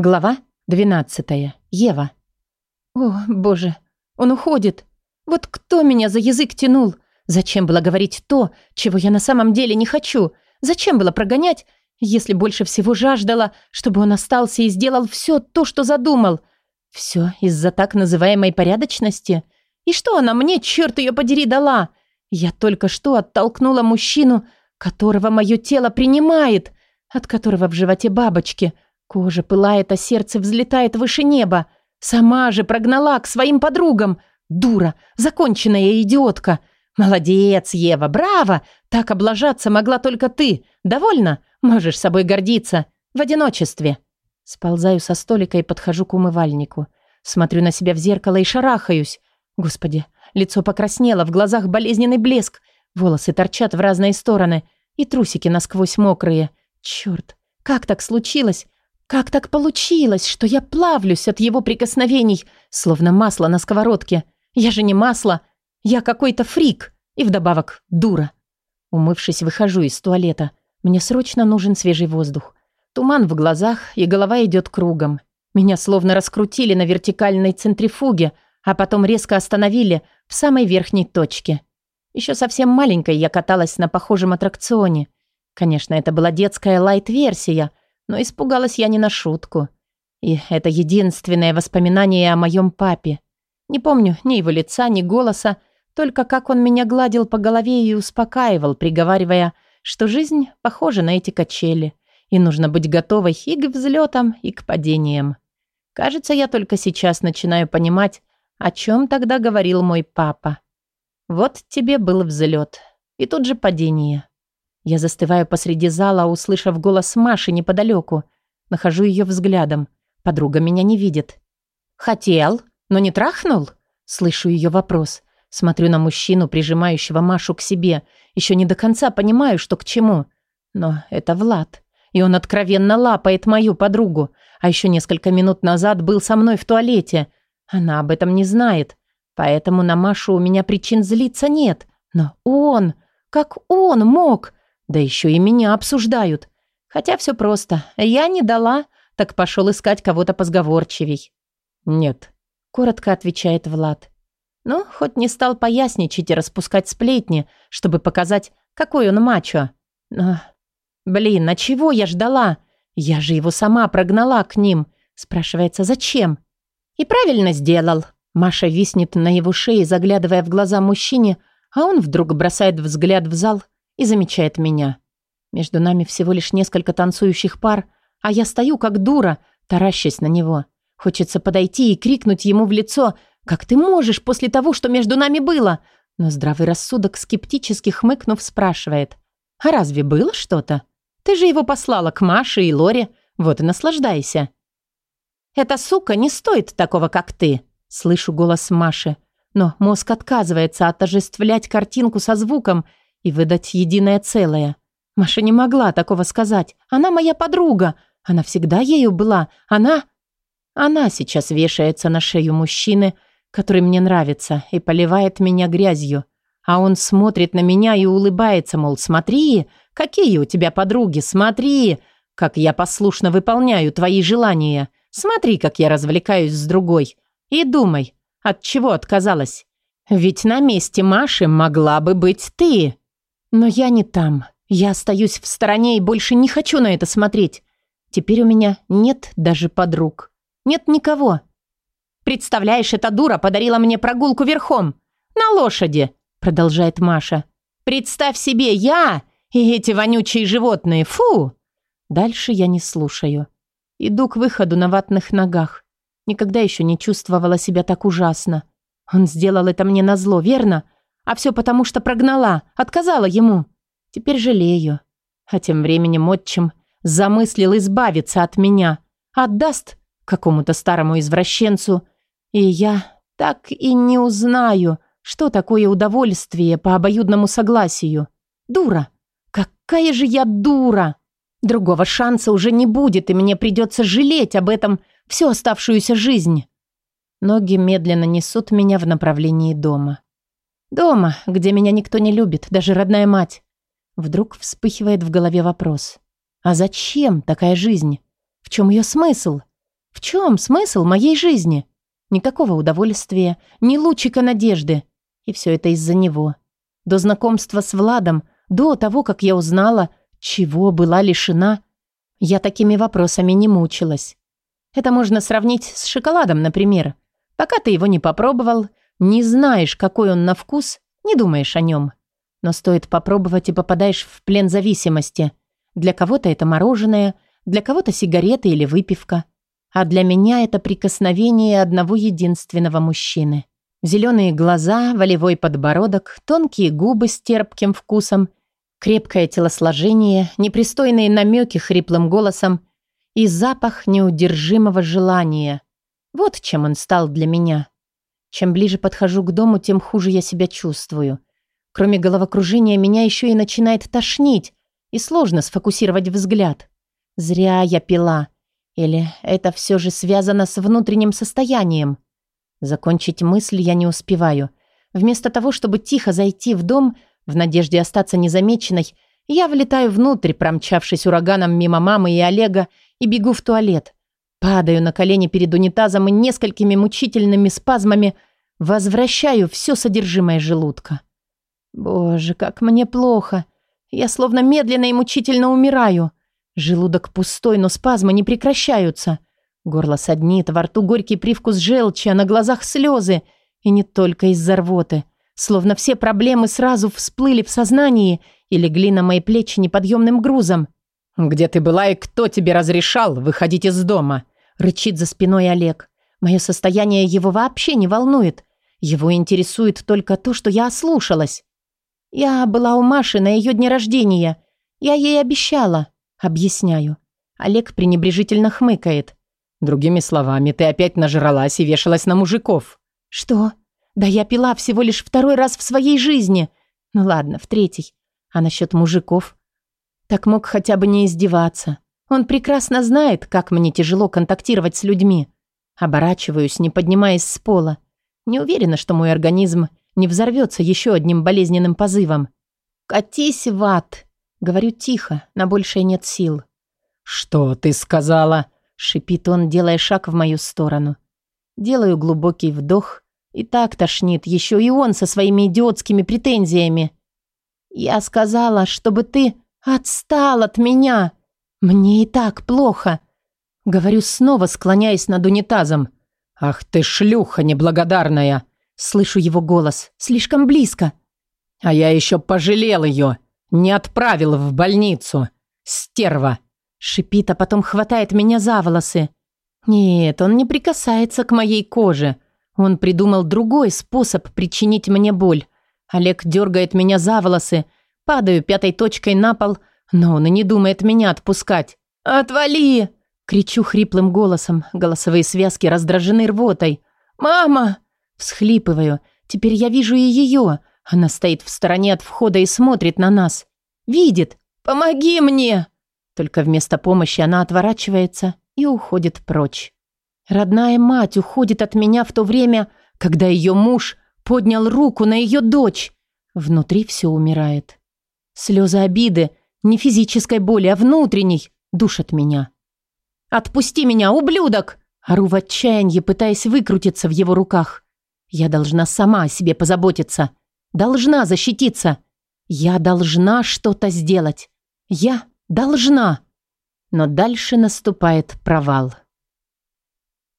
Глава 12. Ева. О, боже, он уходит. Вот кто меня за язык тянул? Зачем было говорить то, чего я на самом деле не хочу? Зачем было прогонять, если больше всего жаждала, чтобы он остался и сделал все то, что задумал? Все из-за так называемой порядочности? И что она мне, черт ее подери, дала? Я только что оттолкнула мужчину, которого мое тело принимает, от которого в животе бабочки – Кожа пылает, а сердце взлетает выше неба. Сама же прогнала к своим подругам. Дура, законченная идиотка. Молодец, Ева, браво! Так облажаться могла только ты. Довольно? Можешь собой гордиться. В одиночестве. Сползаю со столика и подхожу к умывальнику. Смотрю на себя в зеркало и шарахаюсь. Господи, лицо покраснело, в глазах болезненный блеск. Волосы торчат в разные стороны. И трусики насквозь мокрые. Черт, как так случилось? Как так получилось, что я плавлюсь от его прикосновений, словно масло на сковородке? Я же не масло, я какой-то фрик и вдобавок дура. Умывшись, выхожу из туалета. Мне срочно нужен свежий воздух. Туман в глазах, и голова идет кругом. Меня словно раскрутили на вертикальной центрифуге, а потом резко остановили в самой верхней точке. Еще совсем маленькой я каталась на похожем аттракционе. Конечно, это была детская лайт-версия — но испугалась я не на шутку. И это единственное воспоминание о моем папе. Не помню ни его лица, ни голоса, только как он меня гладил по голове и успокаивал, приговаривая, что жизнь похожа на эти качели, и нужно быть готовой и к взлетам, и к падениям. Кажется, я только сейчас начинаю понимать, о чем тогда говорил мой папа. Вот тебе был взлет, и тут же падение. Я застываю посреди зала, услышав голос Маши неподалеку. Нахожу ее взглядом. Подруга меня не видит. «Хотел, но не трахнул?» Слышу ее вопрос. Смотрю на мужчину, прижимающего Машу к себе. Еще не до конца понимаю, что к чему. Но это Влад. И он откровенно лапает мою подругу. А еще несколько минут назад был со мной в туалете. Она об этом не знает. Поэтому на Машу у меня причин злиться нет. Но он... Как он мог? Да еще и меня обсуждают. Хотя все просто. Я не дала, так пошел искать кого-то позговорчивей. «Нет», — коротко отвечает Влад. Ну, хоть не стал поясничать и распускать сплетни, чтобы показать, какой он мачо. Но... «Блин, а чего я ждала? Я же его сама прогнала к ним». Спрашивается, зачем? «И правильно сделал». Маша виснет на его шее, заглядывая в глаза мужчине, а он вдруг бросает взгляд в зал — и замечает меня. Между нами всего лишь несколько танцующих пар, а я стою как дура, таращась на него. Хочется подойти и крикнуть ему в лицо «Как ты можешь после того, что между нами было?» Но здравый рассудок, скептически хмыкнув, спрашивает «А разве было что-то? Ты же его послала к Маше и Лоре, вот и наслаждайся». «Эта сука не стоит такого, как ты», — слышу голос Маши. Но мозг отказывается отожествлять картинку со звуком — и выдать единое целое. Маша не могла такого сказать. Она моя подруга. Она всегда ею была. Она... Она сейчас вешается на шею мужчины, который мне нравится, и поливает меня грязью. А он смотрит на меня и улыбается, мол, смотри, какие у тебя подруги, смотри, как я послушно выполняю твои желания. Смотри, как я развлекаюсь с другой. И думай, от чего отказалась. Ведь на месте Маши могла бы быть ты. Но я не там. Я остаюсь в стороне и больше не хочу на это смотреть. Теперь у меня нет даже подруг. Нет никого. «Представляешь, эта дура подарила мне прогулку верхом. На лошади», — продолжает Маша. «Представь себе, я и эти вонючие животные. Фу!» Дальше я не слушаю. Иду к выходу на ватных ногах. Никогда еще не чувствовала себя так ужасно. Он сделал это мне назло, верно? А все потому, что прогнала, отказала ему. Теперь жалею. А тем временем отчим замыслил избавиться от меня. Отдаст какому-то старому извращенцу. И я так и не узнаю, что такое удовольствие по обоюдному согласию. Дура. Какая же я дура. Другого шанса уже не будет, и мне придется жалеть об этом всю оставшуюся жизнь. Ноги медленно несут меня в направлении дома. Дома, где меня никто не любит, даже родная мать. Вдруг вспыхивает в голове вопрос. А зачем такая жизнь? В чем ее смысл? В чем смысл моей жизни? Никакого удовольствия, ни лучика надежды. И все это из-за него. До знакомства с Владом, до того, как я узнала, чего была лишена, я такими вопросами не мучилась. Это можно сравнить с шоколадом, например. Пока ты его не попробовал, не знаешь, какой он на вкус, не думаешь о нем. Но стоит попробовать и попадаешь в плен зависимости. Для кого-то это мороженое, для кого-то сигареты или выпивка. А для меня это прикосновение одного единственного мужчины. Зеленые глаза, волевой подбородок, тонкие губы с терпким вкусом, крепкое телосложение, непристойные намеки хриплым голосом и запах неудержимого желания. Вот чем он стал для меня. Чем ближе подхожу к дому, тем хуже я себя чувствую. Кроме головокружения, меня еще и начинает тошнить, и сложно сфокусировать взгляд. Зря я пила. Или это все же связано с внутренним состоянием? Закончить мысль я не успеваю. Вместо того, чтобы тихо зайти в дом, в надежде остаться незамеченной, я влетаю внутрь, промчавшись ураганом мимо мамы и Олега, и бегу в туалет. Падаю на колени перед унитазом и несколькими мучительными спазмами возвращаю все содержимое желудка. Боже, как мне плохо. Я словно медленно и мучительно умираю. Желудок пустой, но спазмы не прекращаются. Горло саднит, во рту горький привкус желчи, а на глазах слезы. И не только из-за рвоты. Словно все проблемы сразу всплыли в сознании и легли на мои плечи неподъемным грузом. «Где ты была и кто тебе разрешал выходить из дома?» Рычит за спиной Олег. «Мое состояние его вообще не волнует. Его интересует только то, что я ослушалась. Я была у Маши на ее дне рождения. Я ей обещала». Объясняю. Олег пренебрежительно хмыкает. «Другими словами, ты опять нажралась и вешалась на мужиков». «Что? Да я пила всего лишь второй раз в своей жизни. Ну ладно, в третий. А насчет мужиков? Так мог хотя бы не издеваться. Он прекрасно знает, как мне тяжело контактировать с людьми. Оборачиваюсь, не поднимаясь с пола. Не уверена, что мой организм не взорвется еще одним болезненным позывом. «Катись в ад!» Говорю тихо, на большее нет сил. «Что ты сказала?» Шипит он, делая шаг в мою сторону. Делаю глубокий вдох. И так тошнит еще и он со своими идиотскими претензиями. «Я сказала, чтобы ты...» «Отстал от меня! Мне и так плохо!» Говорю снова, склоняясь над унитазом. «Ах ты шлюха неблагодарная!» Слышу его голос. Слишком близко. «А я еще пожалел ее! Не отправил в больницу! Стерва!» Шипит, а потом хватает меня за волосы. «Нет, он не прикасается к моей коже. Он придумал другой способ причинить мне боль. Олег дергает меня за волосы, Падаю пятой точкой на пол, но он и не думает меня отпускать. «Отвали!» Кричу хриплым голосом, голосовые связки раздражены рвотой. «Мама!» Всхлипываю. Теперь я вижу и ее. Она стоит в стороне от входа и смотрит на нас. Видит. «Помоги мне!» Только вместо помощи она отворачивается и уходит прочь. Родная мать уходит от меня в то время, когда ее муж поднял руку на ее дочь. Внутри все умирает. Слезы обиды, не физической боли, а внутренней, душат меня. «Отпусти меня, ублюдок!» Ору в отчаянии, пытаясь выкрутиться в его руках. «Я должна сама о себе позаботиться. Должна защититься. Я должна что-то сделать. Я должна!» Но дальше наступает провал.